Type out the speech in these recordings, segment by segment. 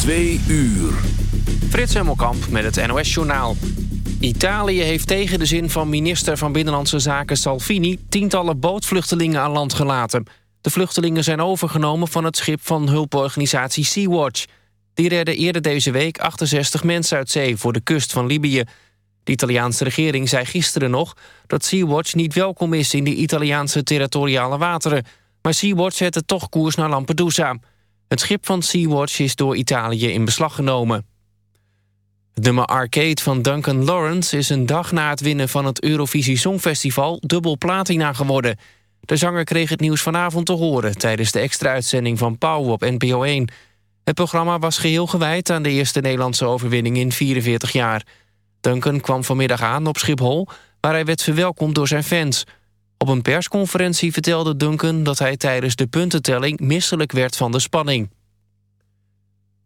Twee uur. Frits Hemmelkamp met het NOS-journaal. Italië heeft tegen de zin van minister van Binnenlandse Zaken Salvini... tientallen bootvluchtelingen aan land gelaten. De vluchtelingen zijn overgenomen van het schip van hulporganisatie Sea-Watch. Die redden eerder deze week 68 mensen uit zee voor de kust van Libië. De Italiaanse regering zei gisteren nog dat Sea-Watch niet welkom is... in de Italiaanse territoriale wateren. Maar Sea-Watch zette toch koers naar Lampedusa... Het schip van Sea-Watch is door Italië in beslag genomen. Nummer Arcade van Duncan Lawrence is een dag na het winnen van het Eurovisie Songfestival dubbel platina geworden. De zanger kreeg het nieuws vanavond te horen tijdens de extra uitzending van Pauw op NPO 1. Het programma was geheel gewijd aan de eerste Nederlandse overwinning in 44 jaar. Duncan kwam vanmiddag aan op Schiphol, waar hij werd verwelkomd door zijn fans. Op een persconferentie vertelde Duncan dat hij tijdens de puntentelling misselijk werd van de spanning.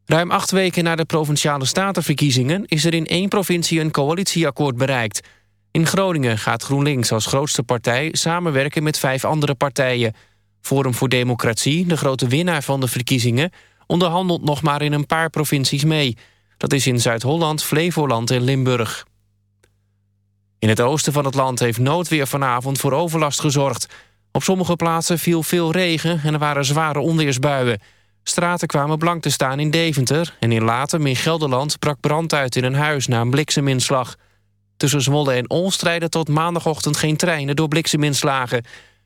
Ruim acht weken na de Provinciale Statenverkiezingen... is er in één provincie een coalitieakkoord bereikt. In Groningen gaat GroenLinks als grootste partij samenwerken met vijf andere partijen. Forum voor Democratie, de grote winnaar van de verkiezingen... onderhandelt nog maar in een paar provincies mee. Dat is in Zuid-Holland, Flevoland en Limburg. In het oosten van het land heeft noodweer vanavond voor overlast gezorgd. Op sommige plaatsen viel veel regen en er waren zware onweersbuien. Straten kwamen blank te staan in Deventer... en in Latem in Gelderland brak brand uit in een huis na een blikseminslag. Tussen Zwolle en Olst rijden tot maandagochtend geen treinen door blikseminslagen.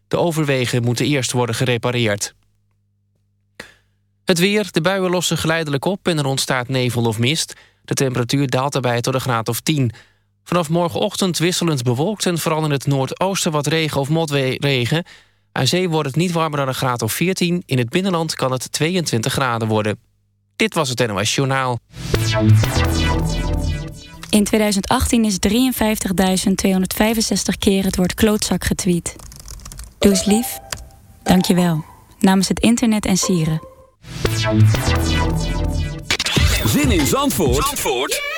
De overwegen moeten eerst worden gerepareerd. Het weer, de buien lossen geleidelijk op en er ontstaat nevel of mist. De temperatuur daalt daarbij tot een graad of 10. Vanaf morgenochtend wisselend bewolkt en vooral in het noordoosten wat regen of motregen. Aan zee wordt het niet warmer dan een graad of 14. In het binnenland kan het 22 graden worden. Dit was het NOS Journaal. In 2018 is 53.265 keer het woord klootzak getweet. Doe eens lief. Dank je wel. Namens het internet en sieren. Zin in Zandvoort? Zandvoort?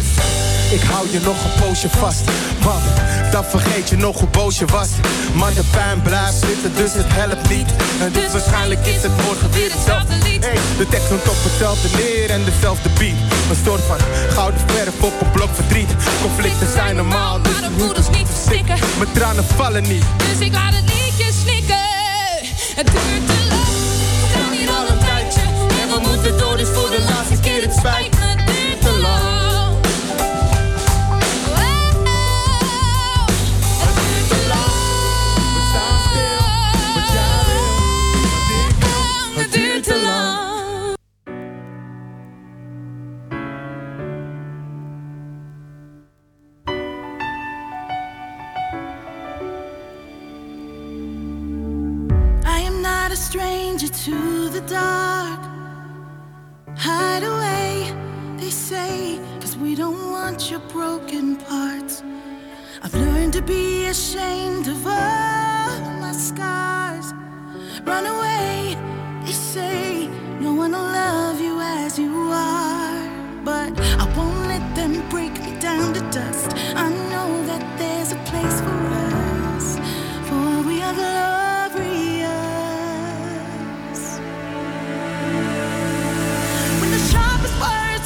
ik hou je nog een poosje vast. Want dan vergeet je nog hoe boos je was. Maar de pijn blijft zitten, dus het helpt niet. En dus waarschijnlijk is het morgen weer hetzelfde lied. Hey, de tekst komt op hetzelfde neer en dezelfde beat. Een soort van gouden verf op een blok verdriet. Conflicten zijn normaal, dus maar de je voeders niet verstikken. Mijn tranen vallen niet. Dus ik laat het liedje snikken. Het duurt te lang. We gaan hier al een tijdje. En we moeten door, dus voor de laatste keer het spijt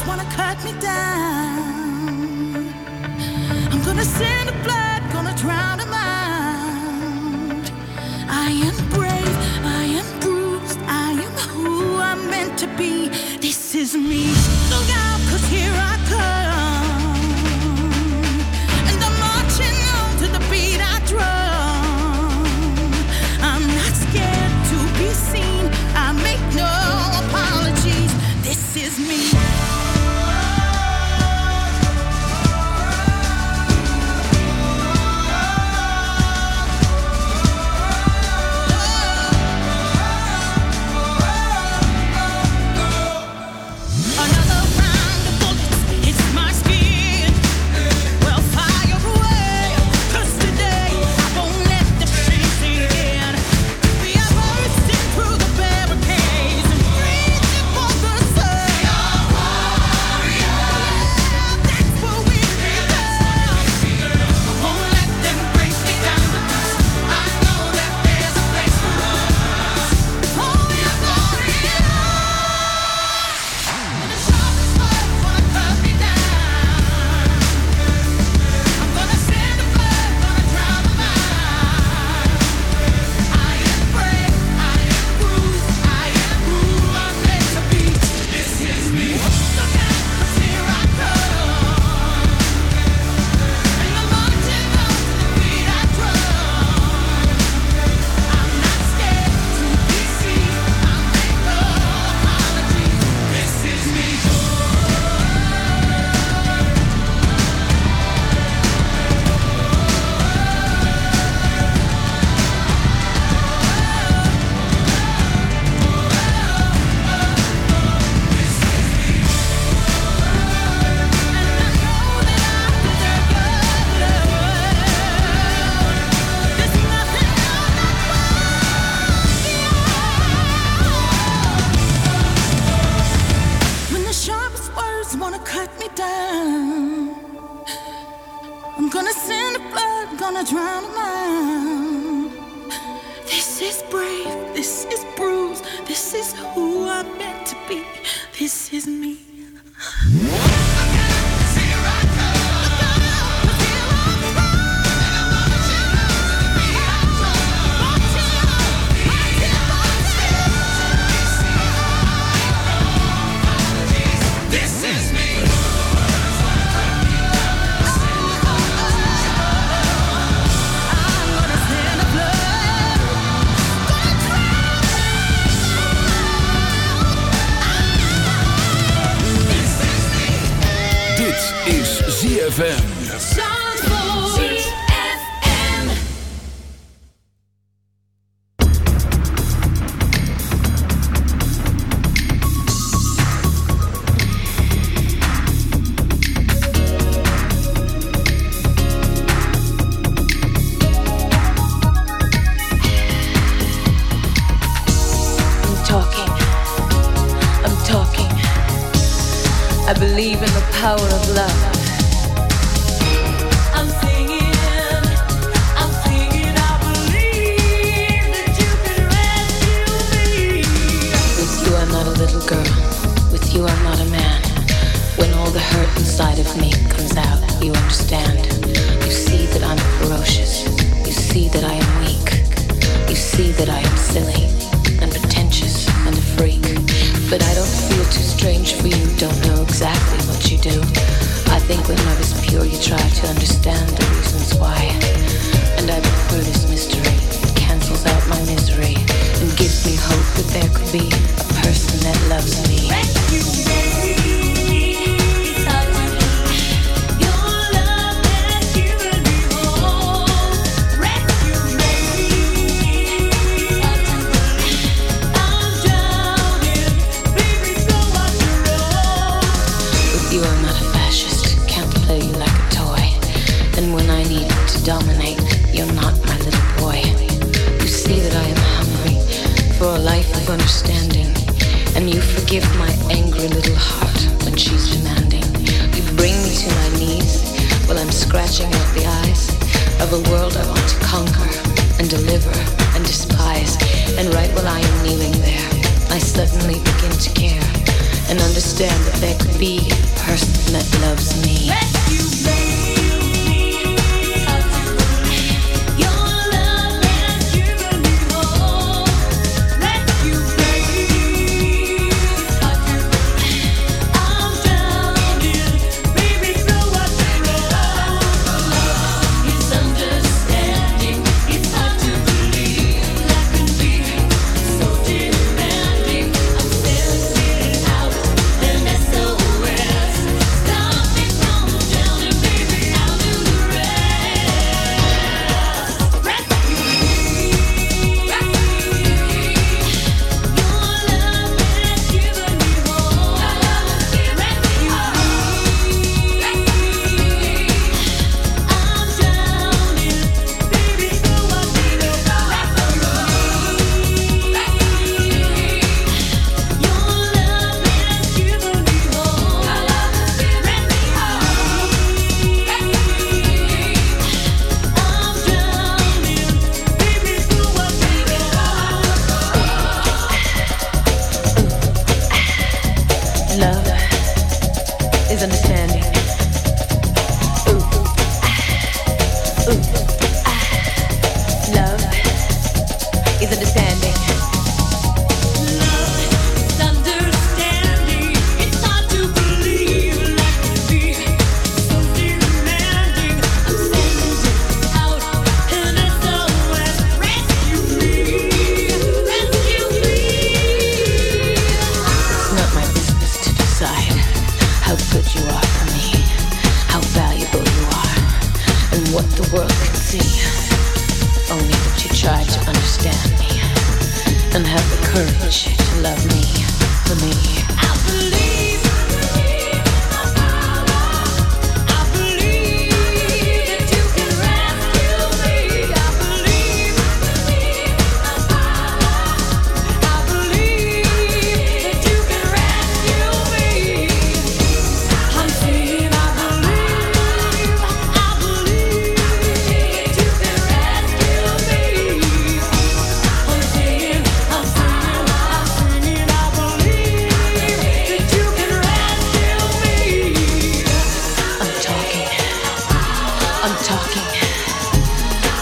wanna cut me down, I'm gonna send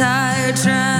Tired trying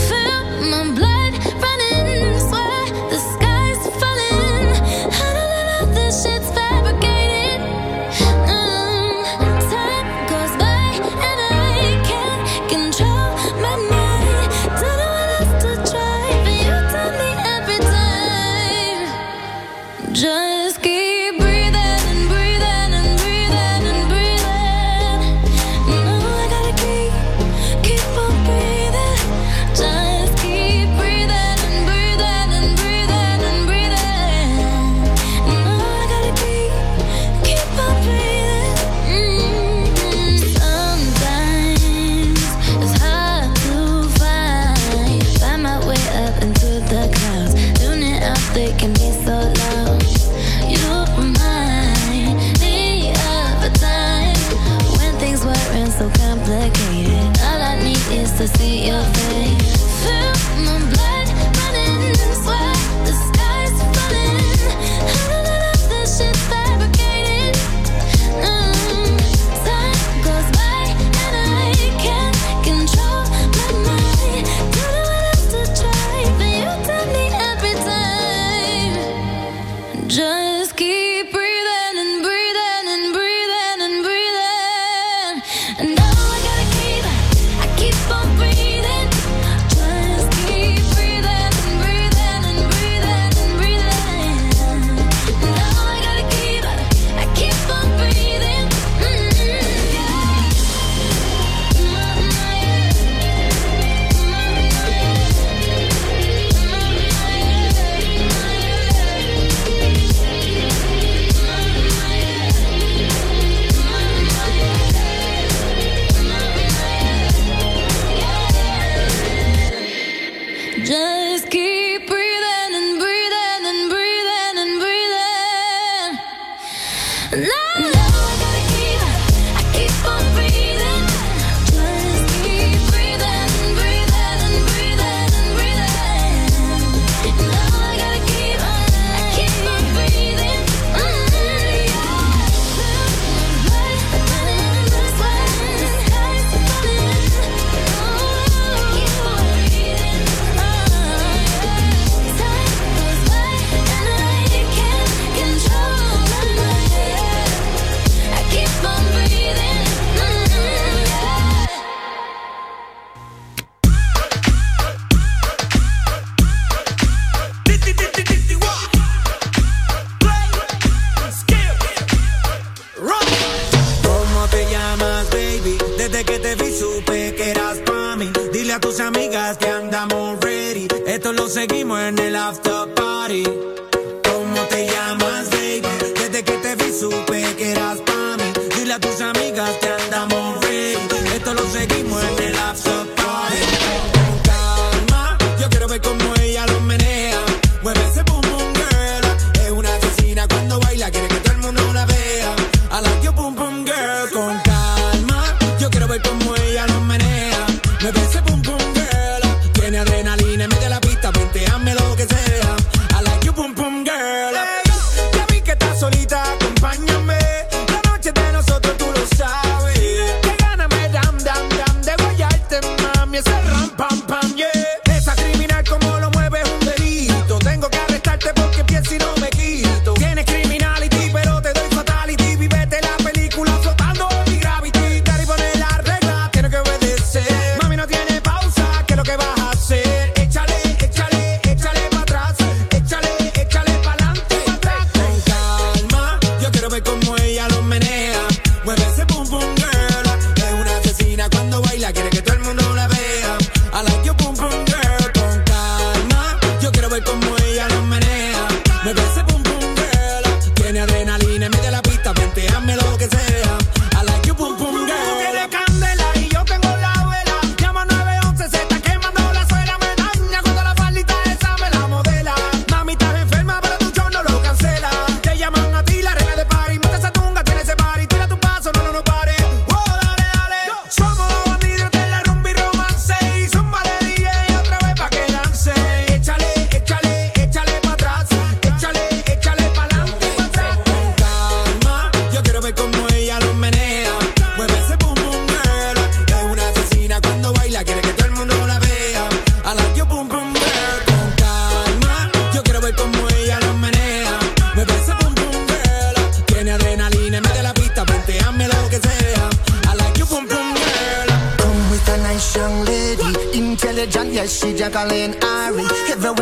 con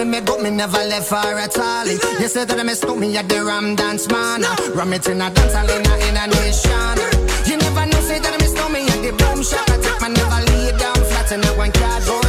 me but me never left for at all. You say that I missed me at the Ram Dance Man. Ram it in a dance in a, in a nation. You never know, say that I missed me at the Boom Shop. I take my never lay down flat in a one cardboard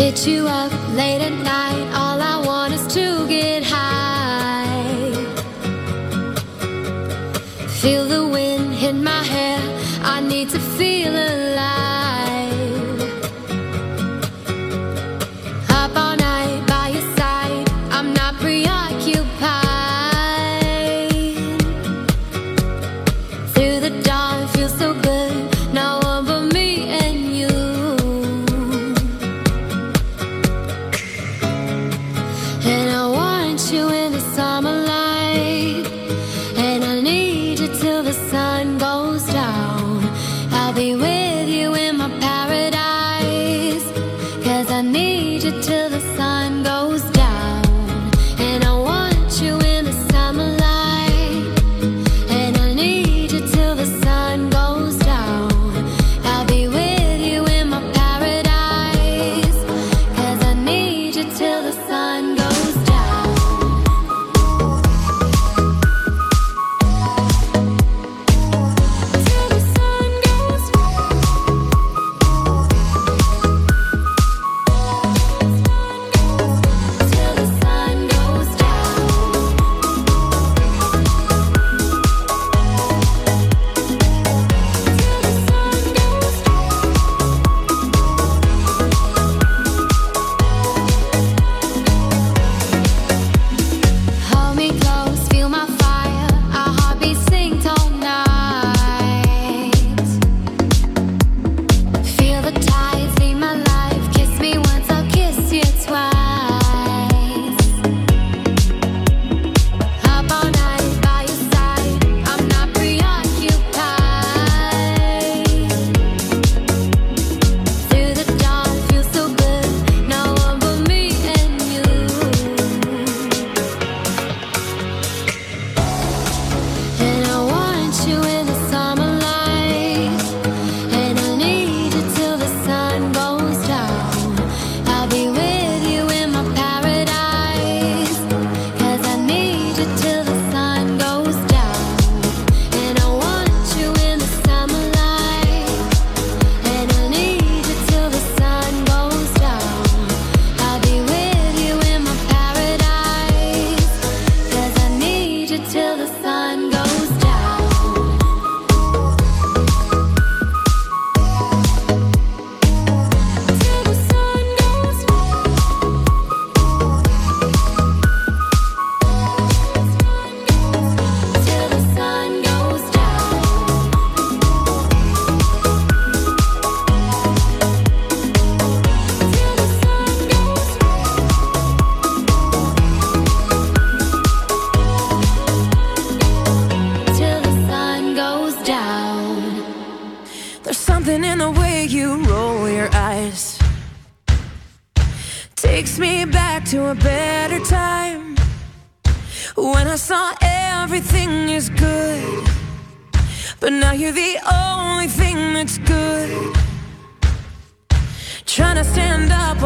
hit you up.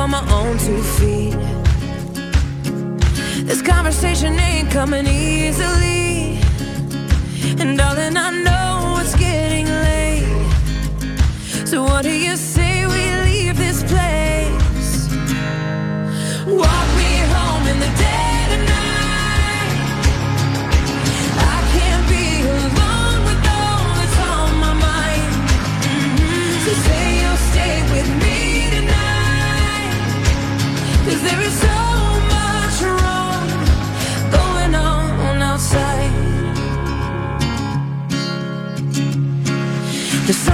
on my own two feet. This conversation ain't coming easily. And darling, I know it's getting late. So what do you say? The sun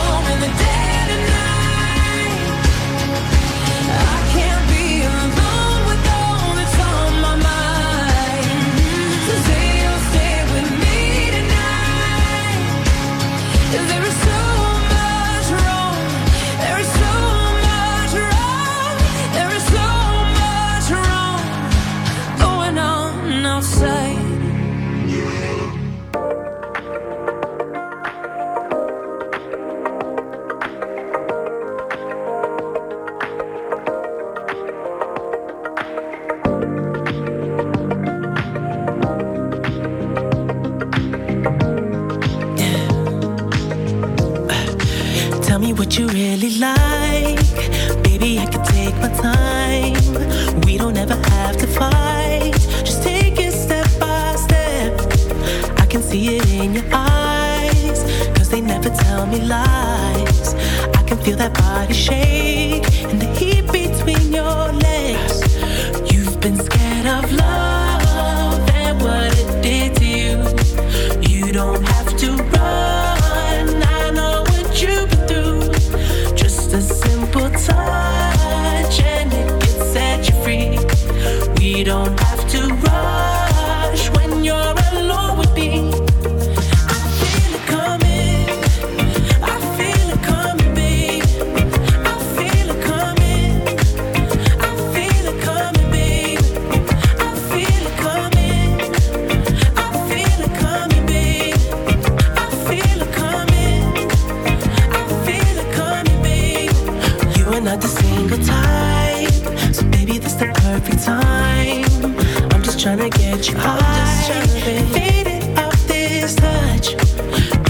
trying to get you high. I'm just trying to fade it off this touch.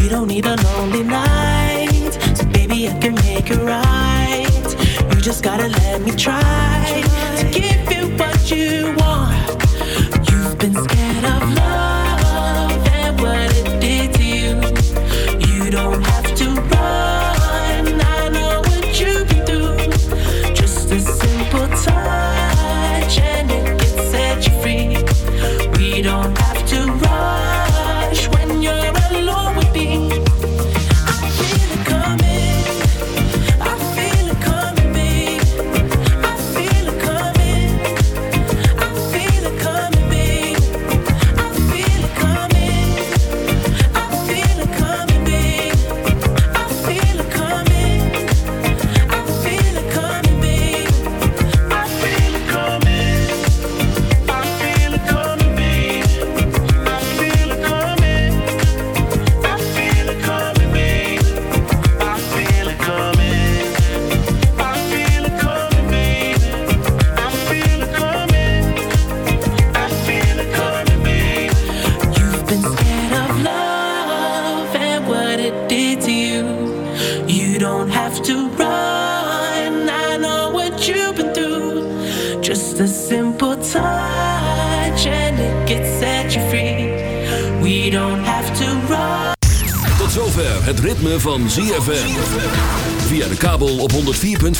You don't need a lonely night, so baby I can make it right. You just gotta let me try to give you what you.